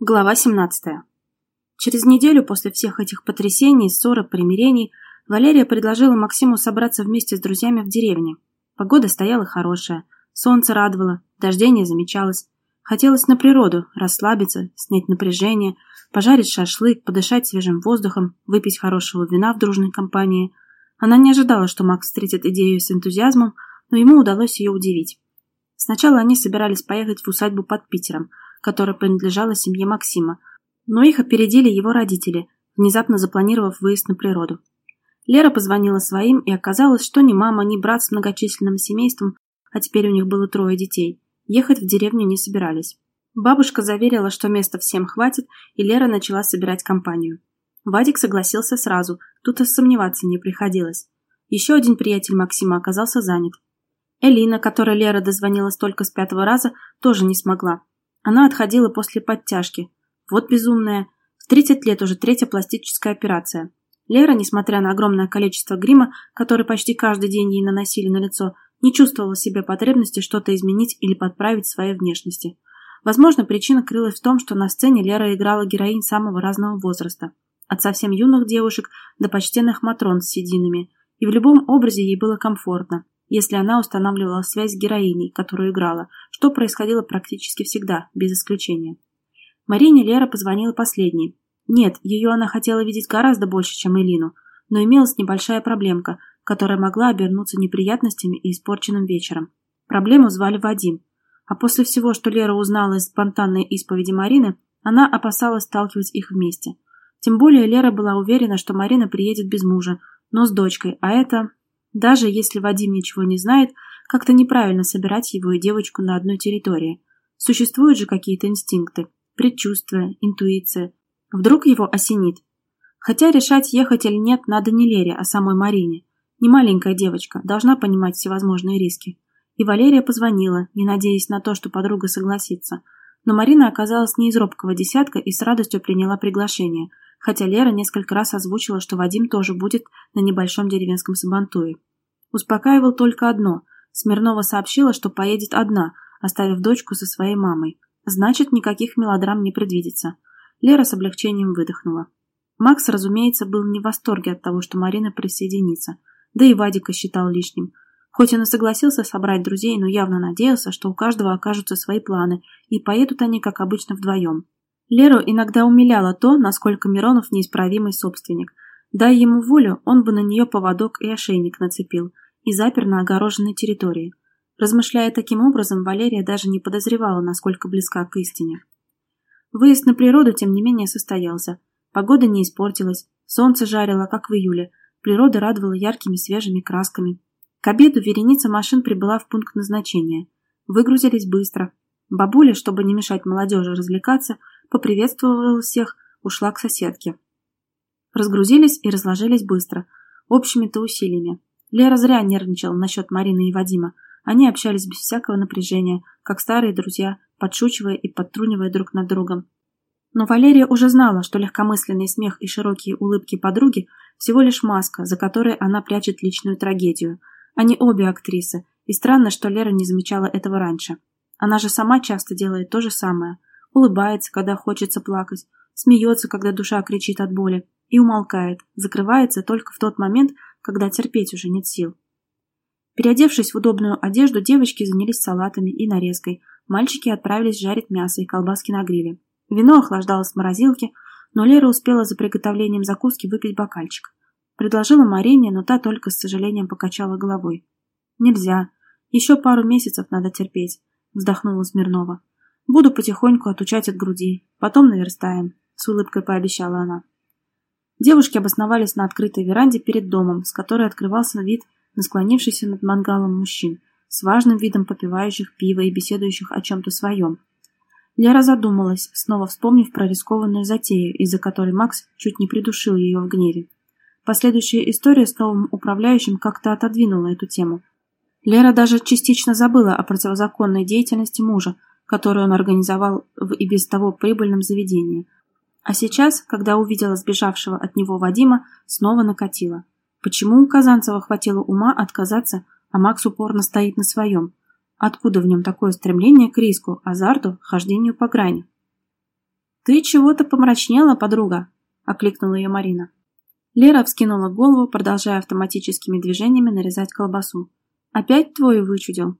Глава 17. Через неделю после всех этих потрясений, ссор и примирений Валерия предложила Максиму собраться вместе с друзьями в деревне. Погода стояла хорошая, солнце радовало, дождей не замечалось. Хотелось на природу, расслабиться, снять напряжение, пожарить шашлык, подышать свежим воздухом, выпить хорошего вина в дружной компании. Она не ожидала, что Макс встретит идею с энтузиазмом, но ему удалось ее удивить. Сначала они собирались поехать в усадьбу под Питером – которая принадлежала семье Максима, но их опередили его родители, внезапно запланировав выезд на природу. Лера позвонила своим, и оказалось, что ни мама, ни брат с многочисленным семейством, а теперь у них было трое детей, ехать в деревню не собирались. Бабушка заверила, что места всем хватит, и Лера начала собирать компанию. Вадик согласился сразу, тут и сомневаться не приходилось. Еще один приятель Максима оказался занят. Элина, которой Лера дозвонилась только с пятого раза, тоже не смогла. Она отходила после подтяжки. Вот безумная. В 30 лет уже третья пластическая операция. Лера, несмотря на огромное количество грима, который почти каждый день ей наносили на лицо, не чувствовала в себе потребности что-то изменить или подправить в своей внешности. Возможно, причина крылась в том, что на сцене Лера играла героинь самого разного возраста. От совсем юных девушек до почтенных матрон с сединами. И в любом образе ей было комфортно если она устанавливала связь с героиней, которую играла, что происходило практически всегда, без исключения. Марине Лера позвонила последней. Нет, ее она хотела видеть гораздо больше, чем Элину, но имелась небольшая проблемка, которая могла обернуться неприятностями и испорченным вечером. Проблему звали Вадим. А после всего, что Лера узнала из спонтанной исповеди Марины, она опасалась сталкивать их вместе. Тем более Лера была уверена, что Марина приедет без мужа, но с дочкой, а это даже если Вадим ничего не знает, как-то неправильно собирать его и девочку на одной территории. Существуют же какие-то инстинкты, предчувствия, интуиция. Вдруг его осенит. Хотя решать, ехать или нет, надо не Лере, а самой Марине. Не маленькая девочка, должна понимать всевозможные риски. И Валерия позвонила, не надеясь на то, что подруга согласится. Но Марина оказалась не из робкого десятка и с радостью приняла приглашение – хотя Лера несколько раз озвучила, что Вадим тоже будет на небольшом деревенском сабантуе. Успокаивал только одно. Смирнова сообщила, что поедет одна, оставив дочку со своей мамой. Значит, никаких мелодрам не предвидится. Лера с облегчением выдохнула. Макс, разумеется, был не в восторге от того, что Марина присоединится. Да и Вадика считал лишним. Хоть он и согласился собрать друзей, но явно надеялся, что у каждого окажутся свои планы, и поедут они, как обычно, вдвоем. Леру иногда умиляло то, насколько Миронов неисправимый собственник. Дай ему волю, он бы на нее поводок и ошейник нацепил и запер на огороженной территории. Размышляя таким образом, Валерия даже не подозревала, насколько близка к истине. Выезд на природу, тем не менее, состоялся. Погода не испортилась, солнце жарило, как в июле, природа радовала яркими свежими красками. К обеду вереница машин прибыла в пункт назначения. Выгрузились быстро. Бабуля, чтобы не мешать молодежи развлекаться, поприветствовала всех, ушла к соседке. Разгрузились и разложились быстро, общими-то усилиями. Лера зря нервничала насчет Марины и Вадима. Они общались без всякого напряжения, как старые друзья, подшучивая и подтрунивая друг над другом. Но Валерия уже знала, что легкомысленный смех и широкие улыбки подруги всего лишь маска, за которой она прячет личную трагедию. Они обе актрисы, и странно, что Лера не замечала этого раньше. Она же сама часто делает то же самое улыбается, когда хочется плакать, смеется, когда душа кричит от боли, и умолкает, закрывается только в тот момент, когда терпеть уже нет сил. Переодевшись в удобную одежду, девочки занялись салатами и нарезкой, мальчики отправились жарить мясо и колбаски на гриле. Вино охлаждалось в морозилке, но Лера успела за приготовлением закуски выпить бокальчик. Предложила Марине, но та только с сожалением покачала головой. «Нельзя. Еще пару месяцев надо терпеть», — вздохнула Смирнова. Буду потихоньку отучать от груди. Потом наверстаем», — с улыбкой пообещала она. Девушки обосновались на открытой веранде перед домом, с которой открывался вид на склонившийся над мангалом мужчин, с важным видом попивающих пиво и беседующих о чем-то своем. Лера задумалась, снова вспомнив про рискованную затею, из-за которой Макс чуть не придушил ее в гневе. Последующая история с новым управляющим как-то отодвинула эту тему. Лера даже частично забыла о противозаконной деятельности мужа, которую он организовал в и без того прибыльном заведении. А сейчас, когда увидела сбежавшего от него Вадима, снова накатила. Почему у Казанцева хватило ума отказаться, а Макс упорно стоит на своем? Откуда в нем такое стремление к риску, азарту, хождению по грани? «Ты чего-то помрачнела, подруга?» – окликнула ее Марина. Лера вскинула голову, продолжая автоматическими движениями нарезать колбасу. «Опять твою вычудил?»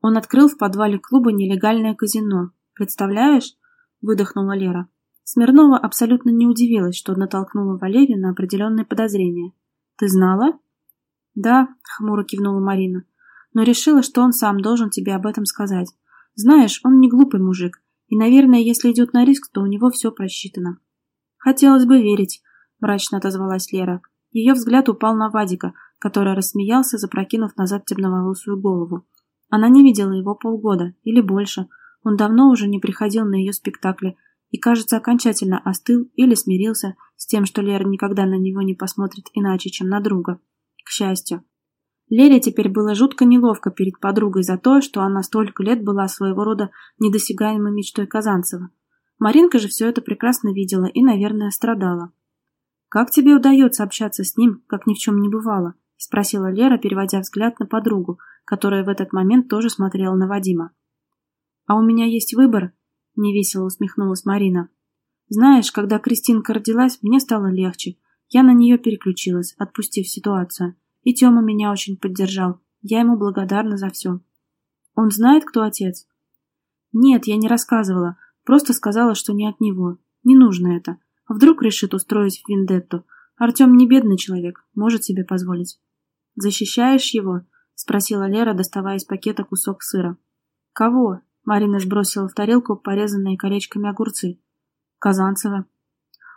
Он открыл в подвале клуба нелегальное казино. «Представляешь?» – выдохнула Лера. Смирнова абсолютно не удивилась, что натолкнула Валерию на определенные подозрения. «Ты знала?» «Да», — хмуро кивнула Марина, «но решила, что он сам должен тебе об этом сказать. Знаешь, он не глупый мужик, и, наверное, если идет на риск, то у него все просчитано». «Хотелось бы верить», — мрачно отозвалась Лера. Ее взгляд упал на Вадика, который рассмеялся, запрокинув назад темноволосую голову. Она не видела его полгода, или больше. Он давно уже не приходил на ее спектакли, и, кажется, окончательно остыл или смирился с тем, что Лера никогда на него не посмотрит иначе, чем на друга. К счастью. Лере теперь было жутко неловко перед подругой за то, что она столько лет была своего рода недосягаемой мечтой Казанцева. Маринка же все это прекрасно видела и, наверное, страдала. «Как тебе удается общаться с ним, как ни в чем не бывало?» – спросила Лера, переводя взгляд на подругу, которая в этот момент тоже смотрела на Вадима. «А у меня есть выбор?» – невесело усмехнулась Марина. «Знаешь, когда Кристинка родилась, мне стало легче. Я на нее переключилась, отпустив ситуацию. И Тёма меня очень поддержал. Я ему благодарна за все. Он знает, кто отец? Нет, я не рассказывала. Просто сказала, что не от него. Не нужно это. Вдруг решит устроить вендетту. Артем не бедный человек, может себе позволить. «Защищаешь его?» — спросила Лера, доставая из пакета кусок сыра. «Кого?» — Марина сбросила в тарелку порезанные колечками огурцы. «Казанцева».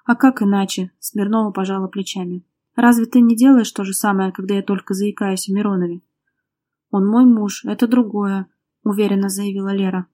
«А как иначе?» — Смирнова пожала плечами. Разве ты не делаешь то же самое, когда я только заикаюсь о Миронове? Он мой муж, это другое, уверенно заявила Лера.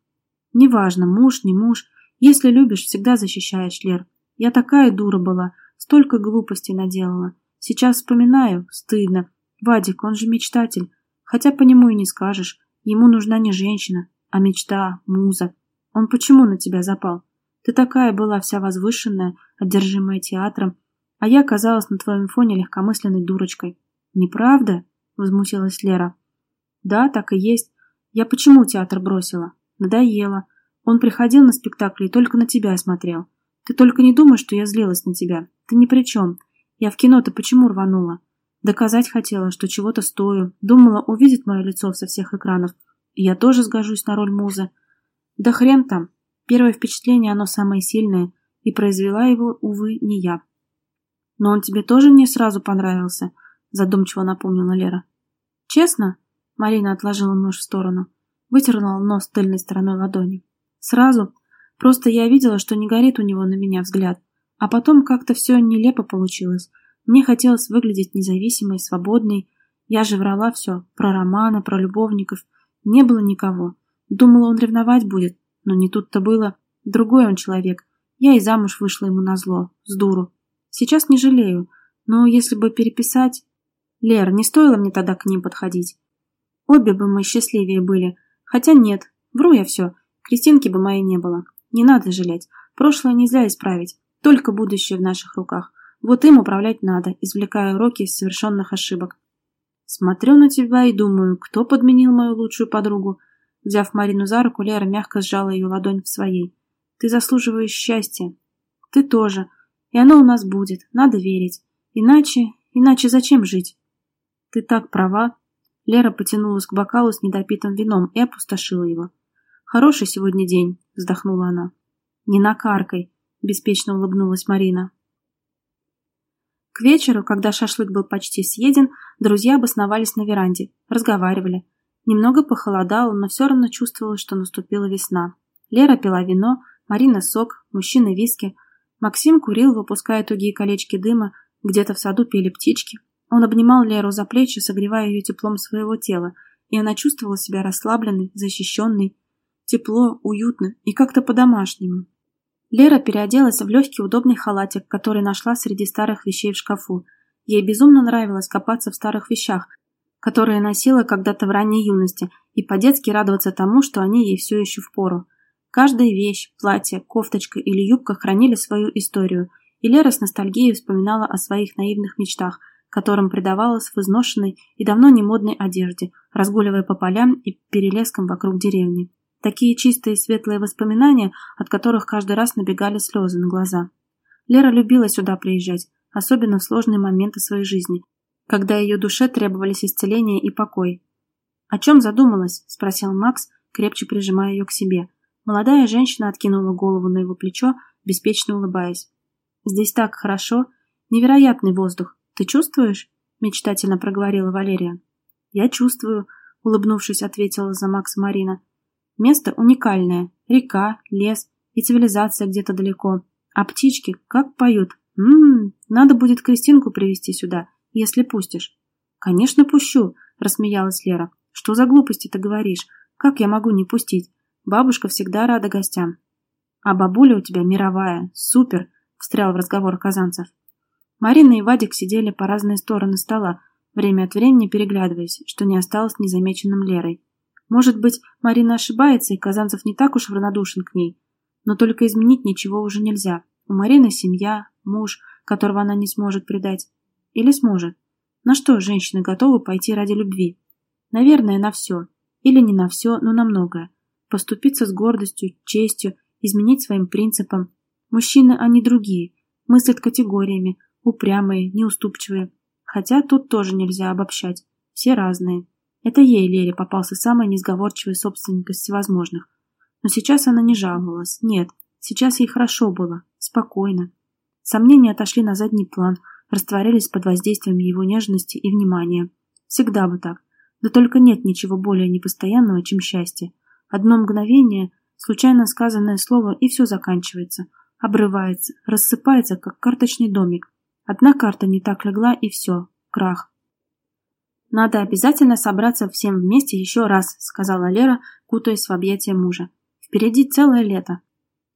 Неважно, муж, не муж. Если любишь, всегда защищаешь, Лер. Я такая дура была, столько глупостей наделала. Сейчас вспоминаю, стыдно. Вадик, он же мечтатель. Хотя по нему и не скажешь. Ему нужна не женщина, а мечта, муза. Он почему на тебя запал? Ты такая была вся возвышенная, одержимая театром, а я оказалась на твоем фоне легкомысленной дурочкой. Неправда? Возмутилась Лера. Да, так и есть. Я почему театр бросила? Надоело. Он приходил на спектакли и только на тебя смотрел. Ты только не думай, что я злилась на тебя. Ты ни при чем. Я в кино-то почему рванула? Доказать хотела, что чего-то стою. Думала, увидит мое лицо со всех экранов. И я тоже сгожусь на роль музы. Да хрен там. Первое впечатление, оно самое сильное. И произвела его, увы, не я. «Но он тебе тоже не сразу понравился», — задумчиво напомнила Лера. «Честно?» — Марина отложила нож в сторону, вытернула нос тыльной стороной ладони. «Сразу? Просто я видела, что не горит у него на меня взгляд. А потом как-то все нелепо получилось. Мне хотелось выглядеть независимой, свободной. Я же врала все. Про романы, про любовников. Не было никого. Думала, он ревновать будет. Но не тут-то было. Другой он человек. Я и замуж вышла ему на зло, с дуру. Сейчас не жалею, но если бы переписать... Лер, не стоило мне тогда к ним подходить. Обе бы мы счастливее были. Хотя нет, вру я все. Кристинки бы моей не было. Не надо жалеть. Прошлое нельзя исправить. Только будущее в наших руках. Вот им управлять надо, извлекая уроки из совершенных ошибок. Смотрю на тебя и думаю, кто подменил мою лучшую подругу. Взяв Марину за руку, Лера мягко сжала ее ладонь в своей. Ты заслуживаешь счастья. Ты тоже. И оно у нас будет, надо верить. Иначе, иначе зачем жить? Ты так права. Лера потянулась к бокалу с недопитым вином и опустошила его. Хороший сегодня день, вздохнула она. Не накаркай, беспечно улыбнулась Марина. К вечеру, когда шашлык был почти съеден, друзья обосновались на веранде, разговаривали. Немного похолодало, но все равно чувствовалось, что наступила весна. Лера пила вино, Марина сок, мужчины виски – Максим курил, выпуская тугие колечки дыма, где-то в саду пели птички. Он обнимал Леру за плечи, согревая ее теплом своего тела, и она чувствовала себя расслабленной, защищенной. Тепло, уютно и как-то по-домашнему. Лера переоделась в легкий удобный халатик, который нашла среди старых вещей в шкафу. Ей безумно нравилось копаться в старых вещах, которые носила когда-то в ранней юности, и по-детски радоваться тому, что они ей все еще в пору. Каждая вещь, платье, кофточка или юбка хранили свою историю, и Лера с ностальгией вспоминала о своих наивных мечтах, которым предавалась в изношенной и давно не модной одежде, разгуливая по полям и перелескам вокруг деревни. Такие чистые и светлые воспоминания, от которых каждый раз набегали слезы на глаза. Лера любила сюда приезжать, особенно в сложные моменты своей жизни, когда ее душе требовались исцеление и покой. «О чем задумалась?» – спросил Макс, крепче прижимая ее к себе. Молодая женщина откинула голову на его плечо, беспечно улыбаясь. «Здесь так хорошо. Невероятный воздух. Ты чувствуешь?» – мечтательно проговорила Валерия. «Я чувствую», – улыбнувшись, ответила за Макса Марина. Место уникальное. Река, лес и цивилизация где-то далеко. А птички как поют. Ммм, надо будет Кристинку привести сюда, если пустишь. Конечно, пущу, рассмеялась Лера. Что за глупости ты говоришь? Как я могу не пустить? Бабушка всегда рада гостям. А бабуля у тебя мировая. Супер, встрял в разговор Казанцев. Марина и Вадик сидели по разные стороны стола, время от времени переглядываясь, что не осталось незамеченным Лерой. Может быть, Марина ошибается, и Казанцев не так уж равнодушен к ней. Но только изменить ничего уже нельзя. У Марины семья, муж, которого она не сможет предать. Или сможет. На что женщины готовы пойти ради любви? Наверное, на все. Или не на все, но на многое. Поступиться с гордостью, честью, изменить своим принципам. Мужчины, они другие. Мыслят категориями, упрямые, неуступчивые. Хотя тут тоже нельзя обобщать. Все разные. Это ей, Лере, попался самый несговорчивый собственник из всевозможных. Но сейчас она не жаловалась. Нет, сейчас ей хорошо было, спокойно. Сомнения отошли на задний план, растворились под воздействием его нежности и внимания. Всегда бы так. Да только нет ничего более непостоянного, чем счастье. Одно мгновение, случайно сказанное слово, и все заканчивается. Обрывается, рассыпается, как карточный домик. Одна карта не так легла, и все. Крах. «Надо обязательно собраться всем вместе еще раз», — сказала Лера, кутаясь в объятия мужа. «Впереди целое лето».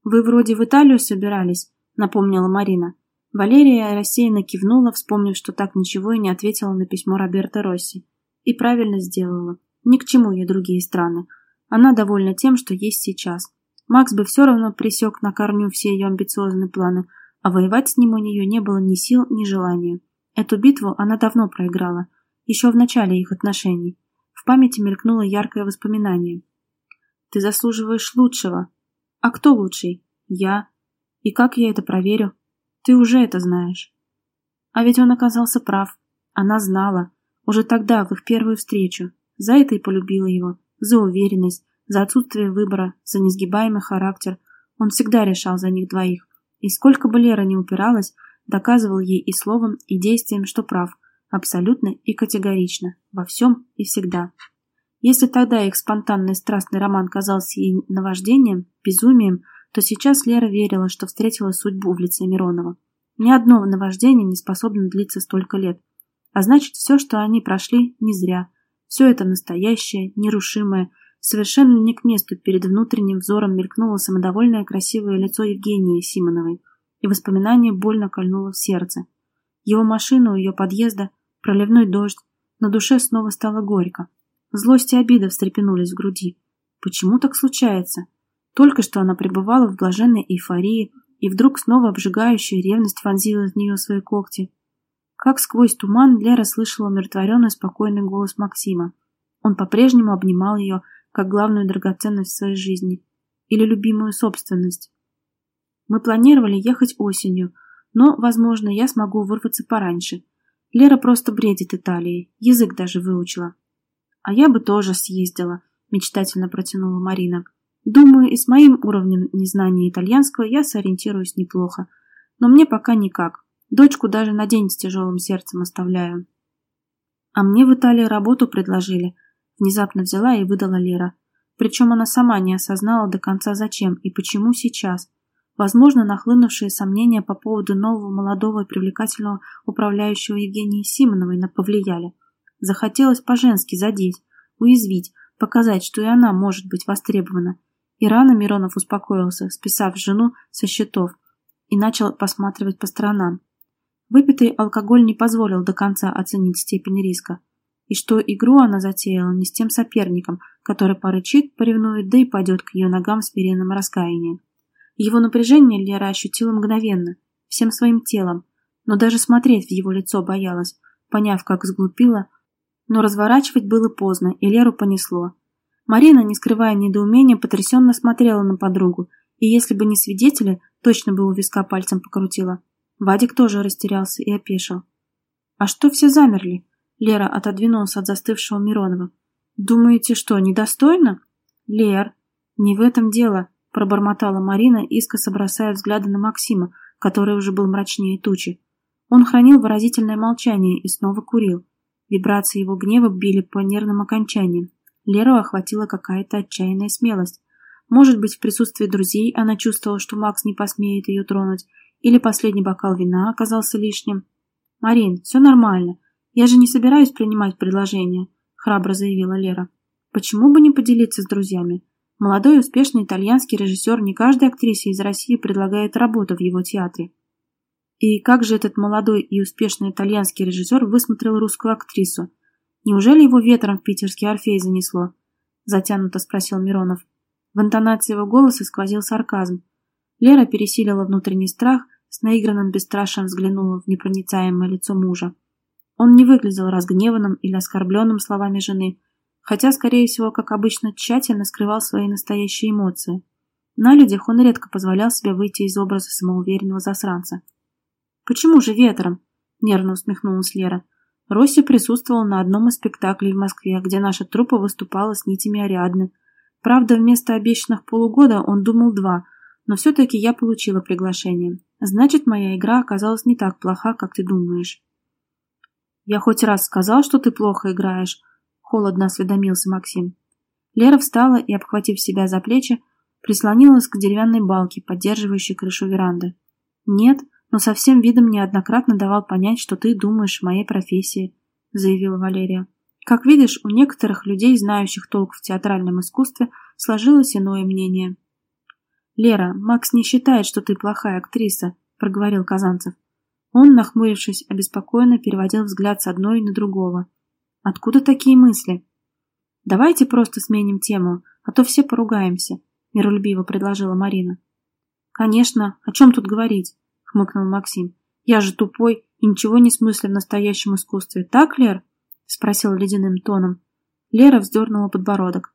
«Вы вроде в Италию собирались», — напомнила Марина. Валерия рассеянно кивнула, вспомнив, что так ничего и не ответила на письмо Роберта Росси. И правильно сделала. Ни к чему ей другие страны. Она довольна тем, что есть сейчас. Макс бы все равно пресек на корню все ее амбициозные планы, а воевать с ним у нее не было ни сил, ни желания. Эту битву она давно проиграла — еще в начале их отношений. В памяти мелькнуло яркое воспоминание. «Ты заслуживаешь лучшего». «А кто лучший?» «Я». «И как я это проверю?» «Ты уже это знаешь». А ведь он оказался прав. Она знала. Уже тогда, в их первую встречу. За это и полюбила его. За уверенность, за отсутствие выбора, за несгибаемый характер. Он всегда решал за них двоих. И сколько бы Лера не упиралась, доказывал ей и словом, и действием, что прав – Абсолютно и категорично. Во всем и всегда. Если тогда их спонтанный страстный роман казался ей наваждением, безумием, то сейчас Лера верила, что встретила судьбу в лице Миронова. Ни одно наваждение не способно длиться столько лет. А значит, все, что они прошли, не зря. Все это настоящее, нерушимое, совершенно не к месту перед внутренним взором мелькнуло самодовольное красивое лицо Евгении Симоновой, и воспоминание больно кольнуло в сердце. Его машину у ее подъезда – проливной дождь, на душе снова стало горько. Злость и обида встрепенулись в груди. Почему так случается? Только что она пребывала в блаженной эйфории, и вдруг снова обжигающая ревность вонзила в нее свои когти. Как сквозь туман Лера слышала умиротворенный спокойный голос Максима. Он по-прежнему обнимал ее, как главную драгоценность в своей жизни. Или любимую собственность. Мы планировали ехать осенью, но, возможно, я смогу вырваться пораньше. Лера просто бредит Италией, язык даже выучила. А я бы тоже съездила, мечтательно протянула Марина. Думаю, и с моим уровнем незнания итальянского я сориентируюсь неплохо. Но мне пока никак. Дочку даже на день с тяжелым сердцем оставляю. А мне в Италии работу предложили. Внезапно взяла и выдала Лера. Причем она сама не осознала до конца зачем и почему сейчас. Возможно, нахлынувшие сомнения по поводу нового молодого и привлекательного управляющего Евгении Симоновой повлияли. Захотелось по-женски задеть, уязвить, показать, что и она может быть востребована. И рано Миронов успокоился, списав жену со счетов, и начал посматривать по сторонам. Выпитый алкоголь не позволил до конца оценить степень риска. И что игру она затеяла не с тем соперником, который порычит, поревнует, да и пойдет к ее ногам с смиренным раскаянием. Его напряжение Лера ощутила мгновенно, всем своим телом, но даже смотреть в его лицо боялась, поняв, как сглупила, но разворачивать было поздно, и Леру понесло. Марина, не скрывая недоумения, потрясенно смотрела на подругу, и если бы не свидетели, точно бы у виска пальцем покрутила. Вадик тоже растерялся и опешил. «А что все замерли?» Лера отодвинулась от застывшего Миронова. «Думаете, что, недостойно?» «Лер, не в этом дело», — пробормотала Марина, искоса бросая взгляды на Максима, который уже был мрачнее тучи. Он хранил выразительное молчание и снова курил. Вибрации его гнева били по нервным окончаниям. Леру охватила какая-то отчаянная смелость. Может быть, в присутствии друзей она чувствовала, что Макс не посмеет ее тронуть, или последний бокал вина оказался лишним. «Марин, все нормально. Я же не собираюсь принимать предложение», — храбро заявила Лера. «Почему бы не поделиться с друзьями? Молодой успешный итальянский режиссер не каждой актрисе из России предлагает работу в его театре. И как же этот молодой и успешный итальянский режиссер высмотрел русскую актрису? Неужели его ветром в питерский Орфей занесло? Затянуто спросил Миронов. В интонации его голоса сквозил сарказм. Лера пересилила внутренний страх, с наигранным бесстрашием взглянула в непроницаемое лицо мужа. Он не выглядел разгневанным или оскорбленным словами жены, хотя, скорее всего, как обычно, тщательно скрывал свои настоящие эмоции. На людях он редко позволял себе выйти из образа самоуверенного засранца. «Почему же ветром?» – нервно усмехнулась Лера. Росси присутствовал на одном из спектаклей в Москве, где наша труппа выступала с нитями Ариадны. Правда, вместо обещанных полугода он думал два, но все-таки я получила приглашение. Значит, моя игра оказалась не так плоха, как ты думаешь. Я хоть раз сказал, что ты плохо играешь, холодно осведомился Максим. Лера встала и, обхватив себя за плечи, прислонилась к деревянной балке, поддерживающей крышу веранды. Нет, но со всем видом неоднократно давал понять, что ты думаешь в моей профессии, заявила Валерия. Как видишь, у некоторых людей, знающих толк в театральном искусстве, сложилось иное мнение. «Лера, Макс не считает, что ты плохая актриса», — проговорил Казанцев. Он, нахмурившись, обеспокоенно переводил взгляд с одной на другого. «Откуда такие мысли?» «Давайте просто сменим тему, а то все поругаемся», — миролюбиво предложила Марина. «Конечно, о чем тут говорить? хмыкнул Максим. «Я же тупой и ничего не смыслю в настоящем искусстве, так, Лер?» — спросил ледяным тоном. Лера вздернула подбородок.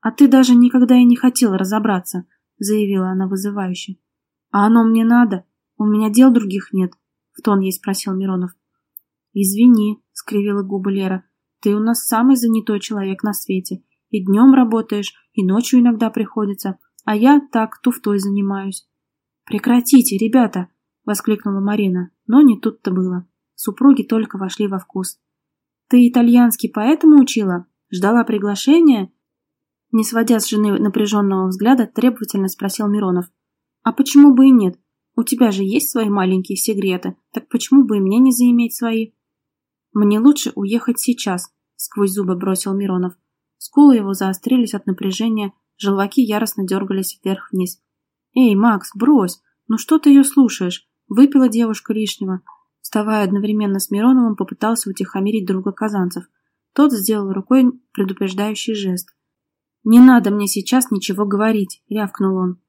«А ты даже никогда и не хотел разобраться», — заявила она вызывающе. «А оно мне надо? У меня дел других нет», — в тон ей спросил Миронов. «Извини», — скривила губы Лера, — «ты у нас самый занятой человек на свете. И днем работаешь, и ночью иногда приходится, а я так туфтой занимаюсь. «Прекратите, ребята!» — воскликнула Марина, но не тут-то было. Супруги только вошли во вкус. «Ты итальянский поэтому учила? Ждала приглашения?» Не сводя с жены напряженного взгляда, требовательно спросил Миронов. «А почему бы и нет? У тебя же есть свои маленькие секреты, так почему бы и мне не заиметь свои?» «Мне лучше уехать сейчас», — сквозь зубы бросил Миронов. Скулы его заострились от напряжения, желваки яростно дергались вверх-вниз. «Эй, Макс, брось! Ну что ты ее слушаешь? Выпила девушка лишнего». Вставая одновременно с Мироновым, попытался утихомирить друга Казанцев. Тот сделал рукой предупреждающий жест. «Не надо мне сейчас ничего говорить», — рявкнул он.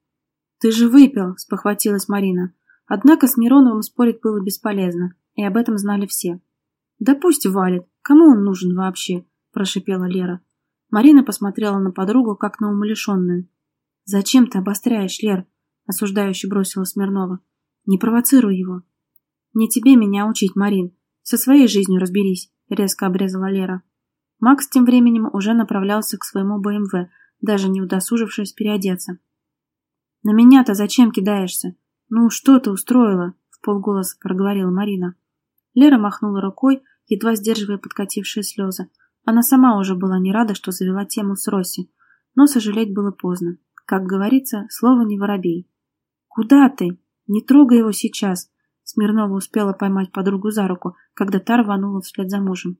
«Ты же выпил», — спохватилась Марина. Однако с Мироновым спорить было бесполезно, и об этом знали все. «Да пусть валит. Кому он нужен вообще?» – прошипела Лера. Марина посмотрела на подругу, как на умалишенную. «Зачем ты обостряешь, Лер? — осуждающе бросила Смирнова. «Не провоцируй его». «Не тебе меня учить, Марин. Со своей жизнью разберись», — резко обрезала Лера. Макс тем временем уже направлялся к своему БМВ, даже не удосужившись переодеться. «На меня-то зачем кидаешься? Ну, что ты устроила?» — в полголоса проговорила Марина. Лера махнула рукой, едва сдерживая подкатившие слезы. Она сама уже была не рада, что завела тему с Росси, но сожалеть было поздно. Как говорится, слово не воробей. «Куда ты? Не трогай его сейчас!» Смирнова успела поймать подругу за руку, когда та рванула вслед за мужем.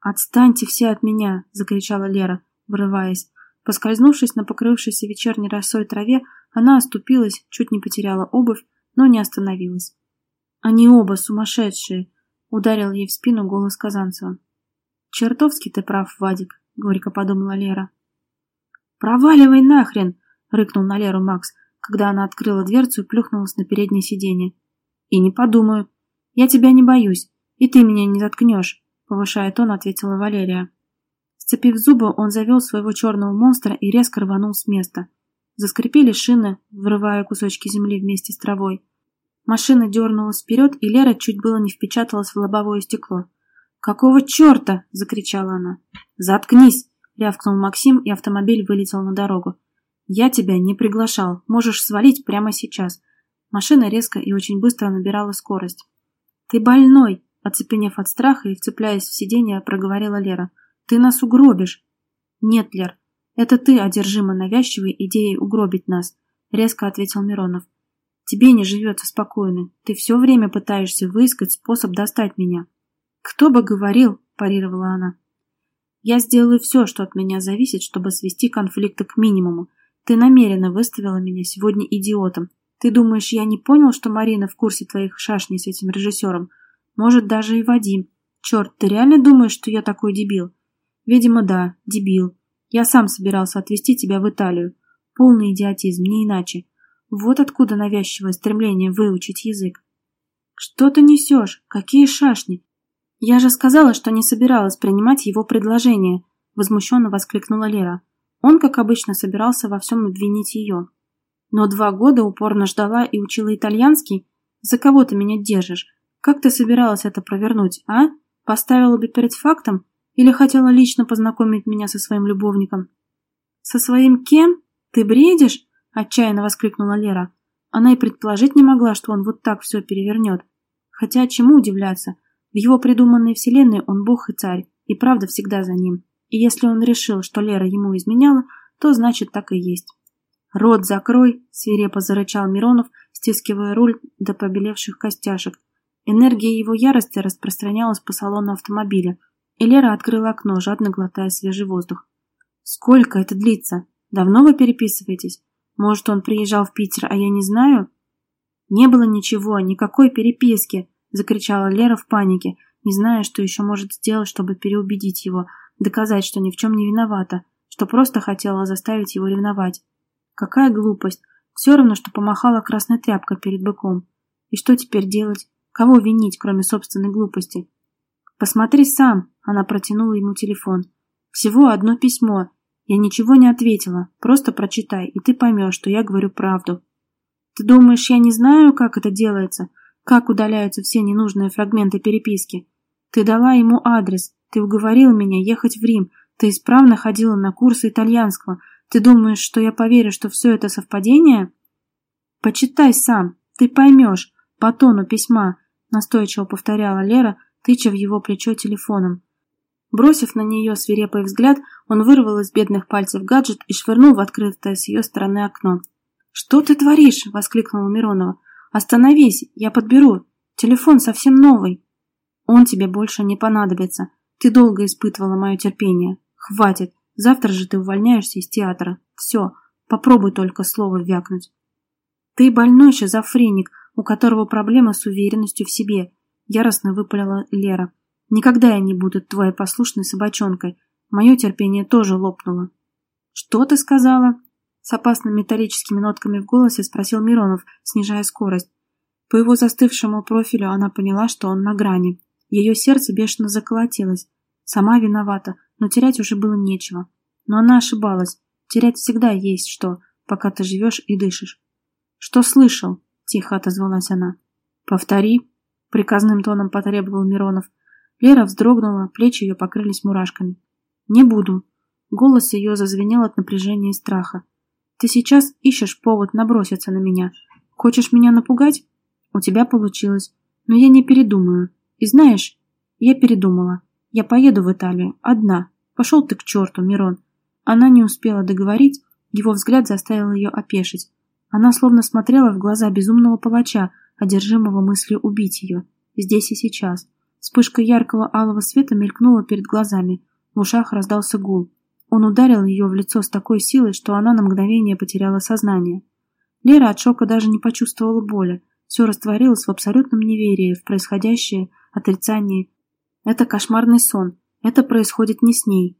«Отстаньте все от меня!» — закричала Лера, вырываясь. Поскользнувшись на покрывшейся вечерней росой траве, она оступилась, чуть не потеряла обувь, но не остановилась. «Они оба сумасшедшие!» — ударил ей в спину голос Казанцева. «Чертовски ты прав, Вадик», — горько подумала Лера. «Проваливай нахрен!» — рыкнул на Леру Макс когда она открыла дверцу и плюхнулась на переднее сиденье. «И не подумаю. Я тебя не боюсь, и ты меня не заткнешь», — повышая тон, ответила Валерия. Сцепив зубы, он завел своего черного монстра и резко рванул с места. Заскрипели шины, вырывая кусочки земли вместе с травой. Машина дернулась вперед, и Лера чуть было не впечаталась в лобовое стекло. «Какого черта?» – закричала она. «Заткнись!» – рявкнул Максим, и автомобиль вылетел на дорогу. «Я тебя не приглашал. Можешь свалить прямо сейчас». Машина резко и очень быстро набирала скорость. «Ты больной!» – оцепенев от страха и вцепляясь в сиденье, проговорила Лера. «Ты нас угробишь!» «Нет, Лер, это ты одержима навязчивой идеей угробить нас», – резко ответил Миронов. «Тебе не живется спокойно. Ты все время пытаешься выискать способ достать меня». «Кто бы говорил!» – парировала она. «Я сделаю все, что от меня зависит, чтобы свести конфликты к минимуму. Ты намеренно выставила меня сегодня идиотом. Ты думаешь, я не понял, что Марина в курсе твоих шашней с этим режиссером? Может, даже и Вадим. Черт, ты реально думаешь, что я такой дебил? Видимо, да, дебил. Я сам собирался отвезти тебя в Италию. Полный идиотизм, не иначе. Вот откуда навязчивое стремление выучить язык. Что ты несешь? Какие шашни? Я же сказала, что не собиралась принимать его предложение, возмущенно воскликнула Лера. Он, как обычно, собирался во всем обвинить ее. Но два года упорно ждала и учила итальянский. За кого ты меня держишь? Как ты собиралась это провернуть, а? Поставила бы перед фактом? Или хотела лично познакомить меня со своим любовником? Со своим кем? Ты бредишь? Отчаянно воскликнула Лера. Она и предположить не могла, что он вот так все перевернет. Хотя чему удивляться? В его придуманной вселенной он бог и царь, и правда всегда за ним. И если он решил, что Лера ему изменяла, то значит так и есть. «Рот закрой!» – свирепо зарычал Миронов, стискивая руль до побелевших костяшек. Энергия его ярости распространялась по салону автомобиля, и Лера открыла окно, жадно глотая свежий воздух. «Сколько это длится? Давно вы переписываетесь? Может, он приезжал в Питер, а я не знаю?» «Не было ничего, никакой переписки!» – закричала Лера в панике, не зная, что еще может сделать, чтобы переубедить его – доказать, что ни в чем не виновата, что просто хотела заставить его ревновать. Какая глупость. Все равно, что помахала красной тряпкой перед быком. И что теперь делать? Кого винить, кроме собственной глупости? Посмотри сам. Она протянула ему телефон. Всего одно письмо. Я ничего не ответила. Просто прочитай, и ты поймешь, что я говорю правду. Ты думаешь, я не знаю, как это делается? Как удаляются все ненужные фрагменты переписки? Ты дала ему адрес, ты уговорил меня ехать в Рим. Ты исправно ходила на курсы итальянского. Ты думаешь, что я поверю, что все это совпадение? Почитай сам. Ты поймешь. По тону письма, настойчиво повторяла Лера, тыча в его плечо телефоном. Бросив на нее свирепый взгляд, он вырвал из бедных пальцев гаджет и швырнул в открытое с ее стороны окно. «Что ты творишь?» – воскликнула Миронова. «Остановись, я подберу. Телефон совсем новый». «Он тебе больше не понадобится. Ты долго испытывала мое терпение. Хватит. Завтра же ты увольняешься из театра. Все. Попробуй только слово вякнуть. Ты больной шизофреник, у которого проблема с уверенностью в себе. Яростно выпалила Лера. Никогда я не буду твоей послушной собачонкой. Мое терпение тоже лопнуло. Что ты сказала? С опасно металлическими нотками в голосе спросил Миронов, снижая скорость. По его застывшему профилю она поняла, что он на грани. Ее сердце бешено заколотилось. Сама виновата, но терять уже было нечего. Но она ошибалась. Терять всегда есть что, пока ты живешь и дышишь. «Что слышал?» – тихо отозвалась она. «Повтори», – приказным тоном потребовал Миронов. Лера вздрогнула, плечи ее покрылись мурашками. «Не буду». Голос ее зазвенел от напряжения и страха. «Ты сейчас ищешь повод наброситься на меня. Хочешь меня напугать? У тебя получилось. Но я не передумаю. И знаешь, я передумала. Я поеду в Италию. Одна. Пошел ты к черту, Мирон. Она не успела договорить, его взгляд заставил ее опешить. Она словно смотрела в глаза безумного палача, одержимого мыслью убить ее. Здесь и сейчас. Вспышка яркого алого света мелькнула перед глазами. В ушах раздался гул. Он ударил ее в лицо с такой силой, что она на мгновение потеряла сознание. Лера от шока даже не почувствовала боли. Все растворилось в абсолютном неверии в происходящее отрицании. Это кошмарный сон. Это происходит не с ней.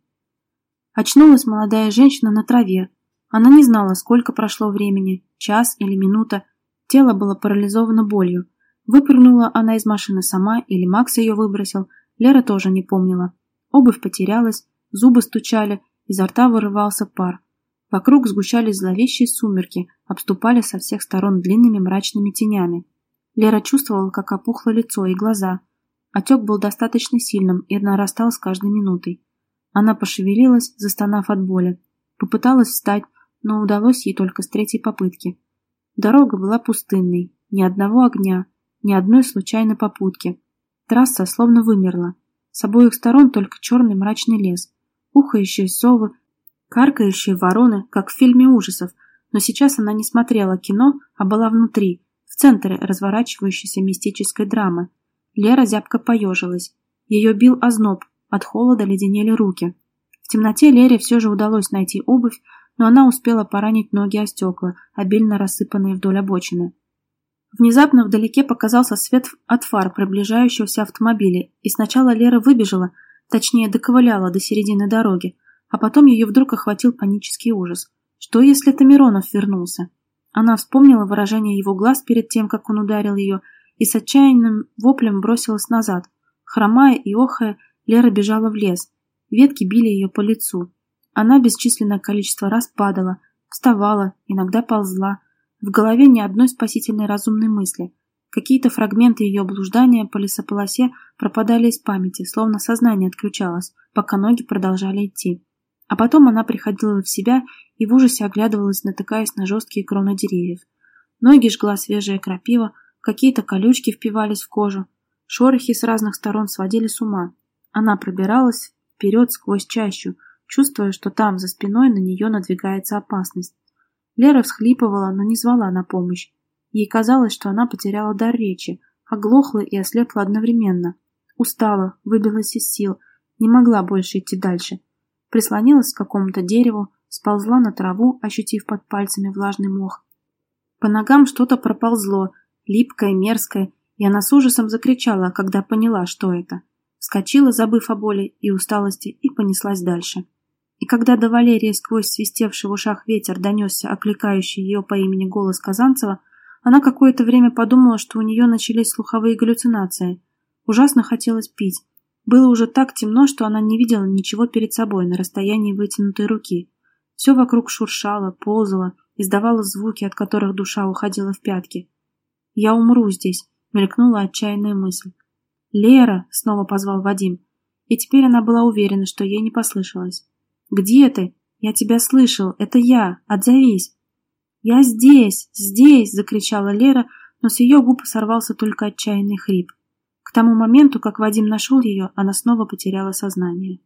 Очнулась молодая женщина на траве. Она не знала, сколько прошло времени, час или минута. Тело было парализовано болью. Выпрыгнула она из машины сама или Макс ее выбросил, Лера тоже не помнила. Обувь потерялась, зубы стучали, изо рта вырывался пар. Вокруг сгущались зловещие сумерки, обступали со всех сторон длинными мрачными тенями. Лера чувствовала, как опухло лицо и глаза. Отек был достаточно сильным и нарастал с каждой минутой. Она пошевелилась, застонав от боли. Попыталась встать, но удалось ей только с третьей попытки. Дорога была пустынной, ни одного огня, ни одной случайной попутки. Трасса словно вымерла. С обоих сторон только черный мрачный лес, ухающие совы, каркающие вороны, как в фильме ужасов, но сейчас она не смотрела кино, а была внутри, в центре разворачивающейся мистической драмы. Лера зябко поежилась. Ее бил озноб, от холода леденели руки. В темноте Лере все же удалось найти обувь, но она успела поранить ноги о стекла, обильно рассыпанные вдоль обочины. Внезапно вдалеке показался свет от фар приближающегося автомобиля, и сначала Лера выбежала, точнее доковыляла до середины дороги, а потом ее вдруг охватил панический ужас. Что, если это Миронов вернулся? Она вспомнила выражение его глаз перед тем, как он ударил ее, и с отчаянным воплем бросилась назад. Хромая и охая, Лера бежала в лес. Ветки били ее по лицу. Она бесчисленное количество раз падала, вставала, иногда ползла. В голове ни одной спасительной разумной мысли. Какие-то фрагменты ее блуждания по лесополосе пропадали из памяти, словно сознание отключалось, пока ноги продолжали идти. А потом она приходила в себя и в ужасе оглядывалась, натыкаясь на жесткие кроны деревьев. Ноги жгла свежая крапива, какие-то колючки впивались в кожу. Шорохи с разных сторон сводили с ума. Она пробиралась вперед сквозь чащу, чувствуя, что там, за спиной, на нее надвигается опасность. Лера всхлипывала, но не звала на помощь. Ей казалось, что она потеряла дар речи, оглохла и ослепла одновременно. Устала, выбилась из сил, не могла больше идти дальше. Прислонилась к какому-то дереву, сползла на траву, ощутив под пальцами влажный мох. По ногам что-то проползло, липкое, мерзкое, и она с ужасом закричала, когда поняла, что это. Вскочила, забыв о боли и усталости, и понеслась дальше. И когда до Валерии сквозь свистевший в ушах ветер донесся окликающий ее по имени голос Казанцева, она какое-то время подумала, что у нее начались слуховые галлюцинации. Ужасно хотелось пить. Было уже так темно, что она не видела ничего перед собой на расстоянии вытянутой руки. Все вокруг шуршало, ползало, издавало звуки, от которых душа уходила в пятки. «Я умру здесь», — мелькнула отчаянная мысль. «Лера!» — снова позвал Вадим. И теперь она была уверена, что ей не послышалось. «Где ты? Я тебя слышал. Это я. Отзовись!» «Я здесь! Здесь!» — закричала Лера, но с ее губ сорвался только отчаянный хрип. К тому моменту, как Вадим нашел ее, она снова потеряла сознание.